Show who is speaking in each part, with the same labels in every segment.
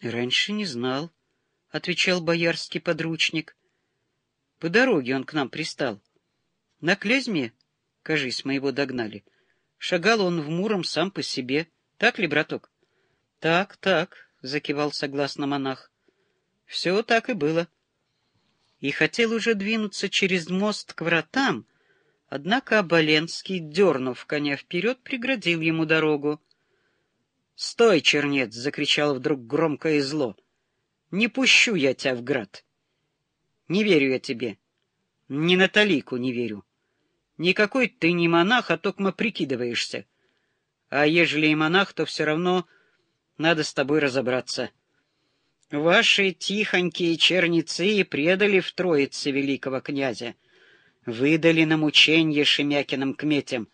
Speaker 1: — Раньше не знал, — отвечал боярский подручник. — По дороге он к нам пристал. На Клязьме, кажись, мы его догнали. Шагал он в Муром сам по себе. Так ли, браток? — Так, так, — закивал согласно монах. — Все так и было. И хотел уже двинуться через мост к вратам, однако Оболенский, дернув коня вперед, преградил ему дорогу. «Стой, чернец!» — закричал вдруг громко и зло. «Не пущу я тебя в град. Не верю я тебе. Ни на талику не верю. Никакой ты не монах, а токмо прикидываешься. А ежели и монах, то все равно надо с тобой разобраться. Ваши тихонькие черницы предали в троице великого князя, выдали на мученье Шемякиным кметям.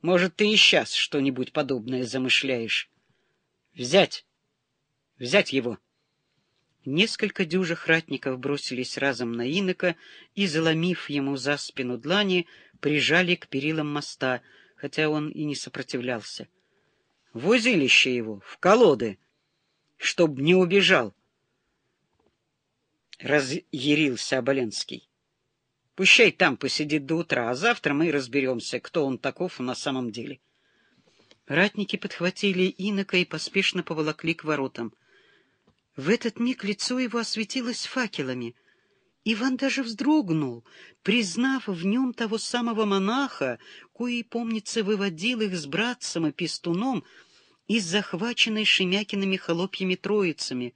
Speaker 1: Может, ты и сейчас что-нибудь подобное замышляешь?» Взять! Взять его!» Несколько дюжих ратников бросились разом на инока и, заломив ему за спину длани, прижали к перилам моста, хотя он и не сопротивлялся. «Возилище его в колоды, чтоб не убежал!» Разъярился Оболенский. «Пущай там посидит до утра, а завтра мы разберемся, кто он таков на самом деле». Ратники подхватили инока и поспешно поволокли к воротам. В этот миг лицо его осветилось факелами. Иван даже вздрогнул, признав в нем того самого монаха, кои, помнится, выводил их с братцем и пестуном из захваченной Шемякиными холопьями троицами.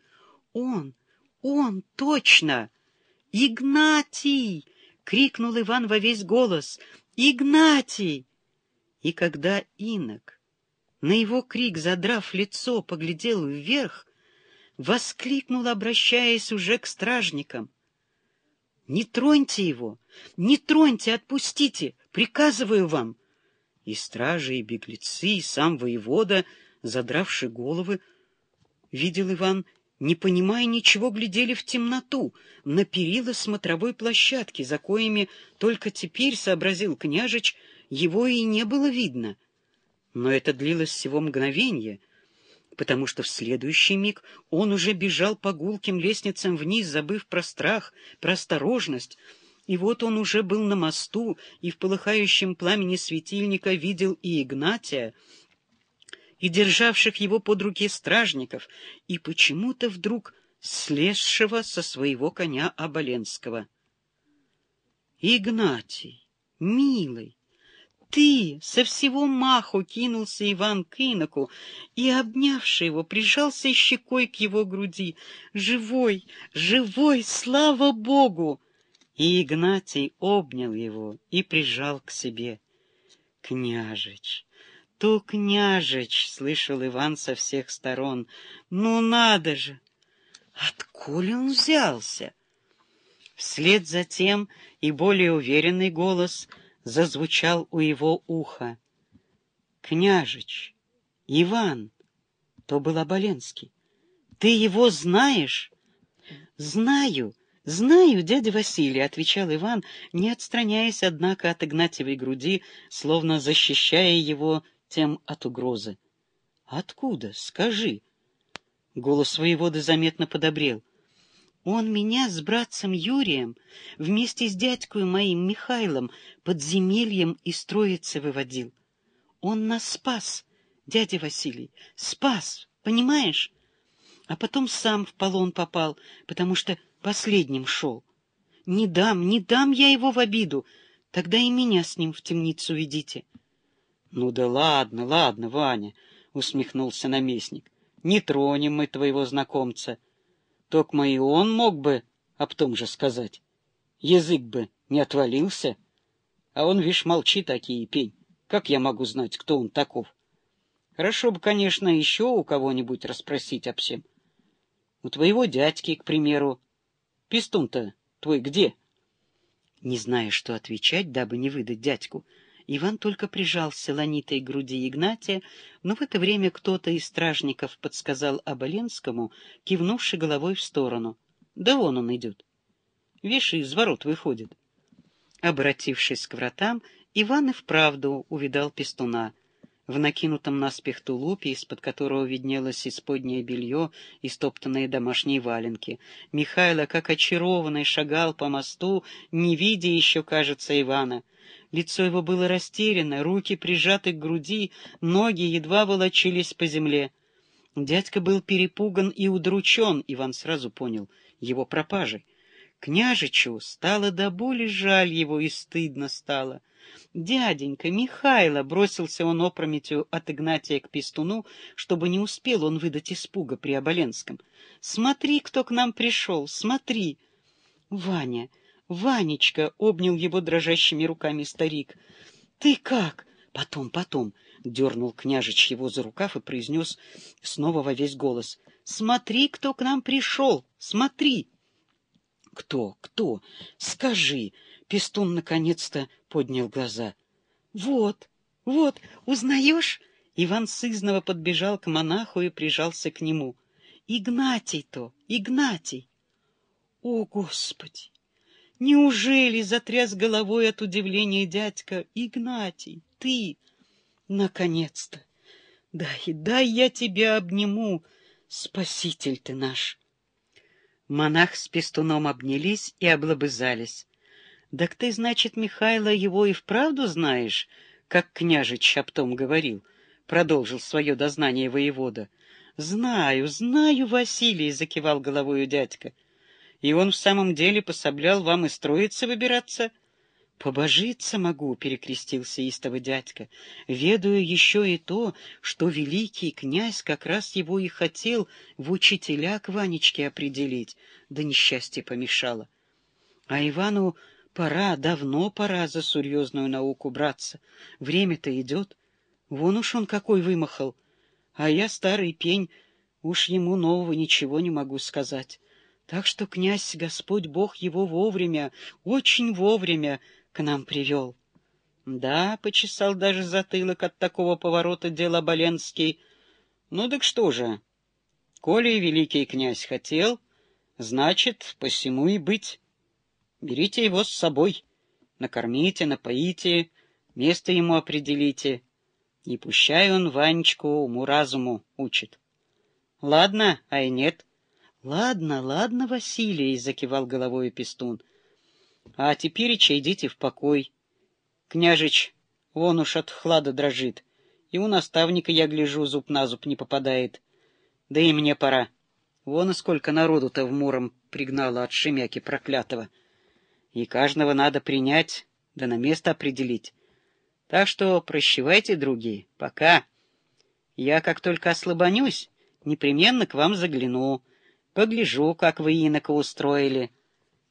Speaker 1: Он, он, точно! Игнатий! — крикнул Иван во весь голос. «Игнатий!» И когда инок на его крик, задрав лицо, поглядел вверх, воскликнул, обращаясь уже к стражникам. «Не троньте его! Не троньте! Отпустите! Приказываю вам!» И стражи, и беглецы, и сам воевода, задравши головы, видел Иван, не понимая ничего, глядели в темноту, на перила смотровой площадки, за коими только теперь, сообразил княжич, его и не было видно — но это длилось всего мгновение, потому что в следующий миг он уже бежал по гулким лестницам вниз, забыв про страх, про осторожность, и вот он уже был на мосту, и в полыхающем пламени светильника видел и Игнатия, и державших его под руки стражников, и почему-то вдруг слезшего со своего коня Оболенского. «Игнатий, милый!» Ты!» — со всего маху кинулся Иван к иноку и, обнявший его, прижался щекой к его груди. «Живой! Живой! Слава Богу!» И Игнатий обнял его и прижал к себе. «Княжич! То княжич!» — слышал Иван со всех сторон. «Ну надо же! Откуда он взялся?» Вслед за тем и более уверенный голос — зазвучал у его уха. «Княжич, Иван!» То был Оболенский. «Ты его знаешь?» «Знаю, знаю, дядя Василий», — отвечал Иван, не отстраняясь, однако, от Игнатьевой груди, словно защищая его тем от угрозы. «Откуда? Скажи». Голос воеводы заметно подобрел. Он меня с братцем Юрием вместе с дядькой моим Михайлом подземельем из Троицы выводил. Он нас спас, дядя Василий, спас, понимаешь? А потом сам в полон попал, потому что последним шел. Не дам, не дам я его в обиду, тогда и меня с ним в темницу ведите. — Ну да ладно, ладно, Ваня, — усмехнулся наместник, — не тронем мы твоего знакомца. — Токмо и он мог бы об том же сказать. Язык бы не отвалился. А он, вишь, молчит, такие пень. Как я могу знать, кто он таков? Хорошо бы, конечно, еще у кого-нибудь расспросить об всем. У твоего дядьки, к примеру. Пистун-то твой где? Не зная, что отвечать, дабы не выдать дядьку, Иван только прижался ланитой к груди Игнатия, но в это время кто-то из стражников подсказал Оболенскому, кивнувший головой в сторону. «Да вон он идет. Вишь, из ворот выходит». Обратившись к вратам, Иван и вправду увидал пестуна. в накинутом наспех тулупе, из-под которого виднелось исподнее белье и стоптанные домашние валенки. Михайло, как очарованный, шагал по мосту, не видя еще, кажется, Ивана. Лицо его было растеряно, руки прижаты к груди, ноги едва волочились по земле. Дядька был перепуган и удручен, Иван сразу понял, его пропажей. Княжичу стало до боли жаль его и стыдно стало. «Дяденька, Михайло!» — бросился он опрометью от Игнатия к пестуну, чтобы не успел он выдать испуга при Оболенском. «Смотри, кто к нам пришел, смотри!» «Ваня, Ванечка!» — обнял его дрожащими руками старик. «Ты как?» «Потом, потом!» — дернул княжич его за рукав и произнес снова во весь голос. «Смотри, кто к нам пришел! Смотри!» «Кто? Кто? Скажи!» Пестун наконец-то поднял глаза. «Вот, вот, узнаешь?» Иван сызново подбежал к монаху и прижался к нему. «Игнатий-то, Игнатий!» «О, Господи! Неужели затряс головой от удивления дядька? Игнатий, ты! Наконец-то! Дай, дай я тебя обниму, спаситель ты наш!» Монах с пестуном обнялись и облобызались. «Так ты, значит, Михайло, его и вправду знаешь, как княжич об том говорил?» — продолжил свое дознание воевода. «Знаю, знаю, Василий!» — закивал головою дядька. «И он в самом деле пособлял вам и строиться выбираться?» «Побожиться могу», — перекрестился истово дядька, «ведаю еще и то, что великий князь как раз его и хотел в учителя к Ванечке определить, да несчастье помешало. А Ивану Пора, давно пора за серьезную науку браться. Время-то идет. Вон уж он какой вымахал. А я старый пень, уж ему нового ничего не могу сказать. Так что князь, Господь Бог его вовремя, очень вовремя к нам привел. Да, почесал даже затылок от такого поворота дела Боленский. Ну так что же, коли великий князь хотел, значит, посему и быть. Берите его с собой, накормите, напоите, место ему определите, и пущай он Ванечку уму-разуму учит. Ладно, а и нет. Ладно, ладно, Василий, — закивал головой пестун. А теперь идите в покой. Княжич, вон уж от хлада дрожит, и у наставника, я гляжу, зуб на зуб не попадает. Да и мне пора. Вон и сколько народу-то в Муром пригнало от Шемяки проклятого и каждого надо принять, да на место определить. Так что прощевайте, другие, пока. Я, как только ослабонюсь, непременно к вам загляну, погляжу, как вы инока устроили.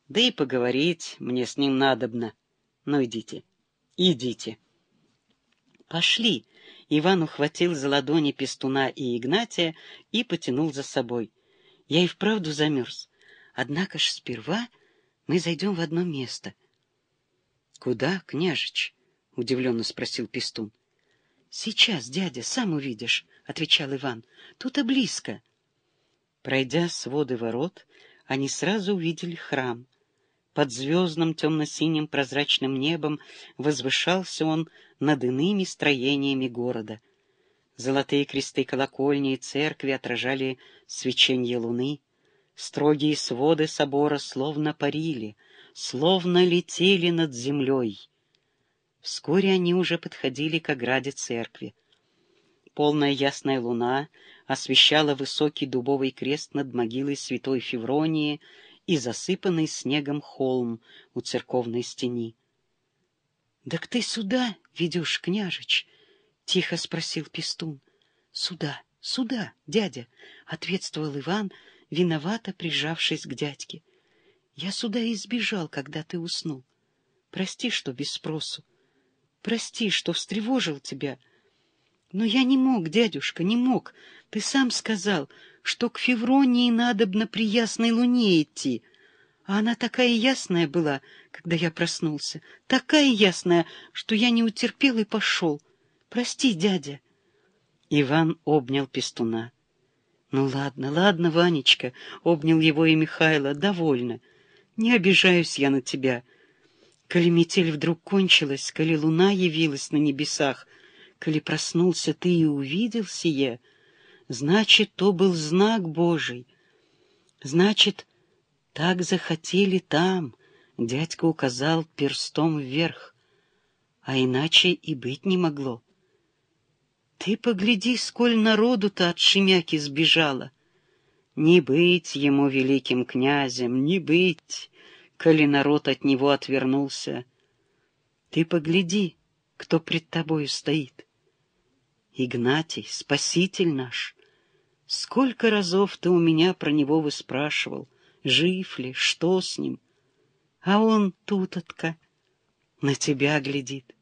Speaker 1: Да и поговорить мне с ним надобно. Ну, идите, идите. Пошли. Иван ухватил за ладони Пестуна и Игнатия и потянул за собой. Я и вправду замерз. Однако ж сперва мы зайдем в одно место. — Куда, княжич? — удивленно спросил Пестун. — Сейчас, дядя, сам увидишь, — отвечал Иван. — Тут и близко. Пройдя своды ворот, они сразу увидели храм. Под звездным темно-синим прозрачным небом возвышался он над иными строениями города. Золотые кресты колокольни и церкви отражали свечение луны — Строгие своды собора словно парили, словно летели над землей. Вскоре они уже подходили к ограде церкви. Полная ясная луна освещала высокий дубовый крест над могилой святой Февронии и засыпанный снегом холм у церковной стены. — Так ты сюда ведешь, княжич? — тихо спросил Пестун. — Сюда, сюда, дядя, — ответствовал Иван, — виновато прижавшись к дядьке. Я сюда избежал, когда ты уснул. Прости, что без спросу. Прости, что встревожил тебя. Но я не мог, дядюшка, не мог. Ты сам сказал, что к Февронии надобно при ясной луне идти. А она такая ясная была, когда я проснулся. Такая ясная, что я не утерпел и пошел. Прости, дядя. Иван обнял пестуна. Ну ладно, ладно, Ванечка, — обнял его и Михайло, — довольно. Не обижаюсь я на тебя. Коли метель вдруг кончилась, коли луна явилась на небесах, Коли проснулся ты и увидел сие, значит, то был знак Божий. Значит, так захотели там, дядька указал перстом вверх, а иначе и быть не могло. Ты погляди, сколь народу-то от Шемяки сбежало. Не быть ему великим князем, не быть, коли народ от него отвернулся. Ты погляди, кто пред тобою стоит. Игнатий, спаситель наш, сколько разов ты у меня про него выспрашивал, жив ли, что с ним, а он тут-отка на тебя глядит.